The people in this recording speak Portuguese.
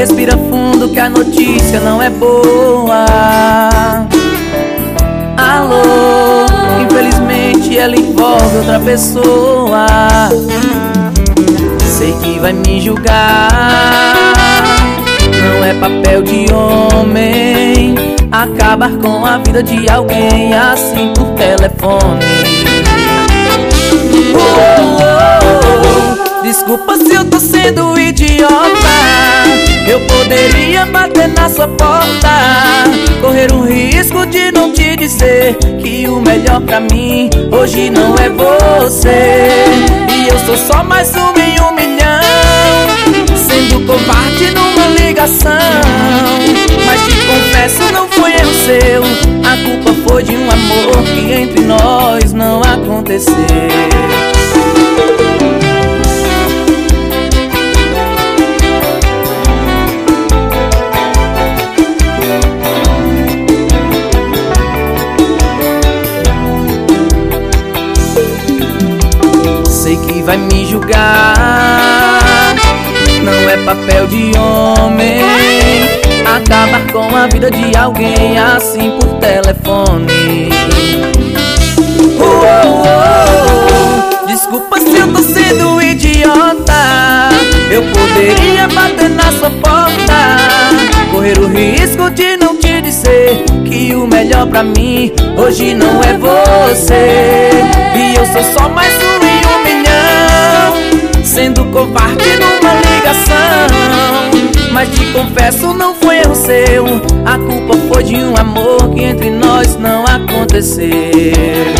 Respira fundo que a notícia não é boa. Alô, infelizmente ela envolve outra pessoa. Sei que vai me julgar. Não é papel de homem Acabar com a vida de alguém assim por telefone Correr o risco de não te dizer Que o melhor pra mim hoje não é você. E eu sou só mais um em um milhão Sendo covarde numa ligação. Mas te confesso não foi erro seu. A culpa foi de um amor que entre nós não aconteceu Sei que vai me julgar. Não é papel de homem Acabar com a vida de alguém assim por telefone. Oh, oh, oh, Desculpa se eu tô sendo idiota. Eu poderia bater na sua porta Correr o risco de não te dizer Que o melhor pra mim hoje não é você. E eu sou só mais um Sendo covarde numa ligação. Mas te confesso não foi erro seu. A culpa foi de um amor que entre nós não aconteceu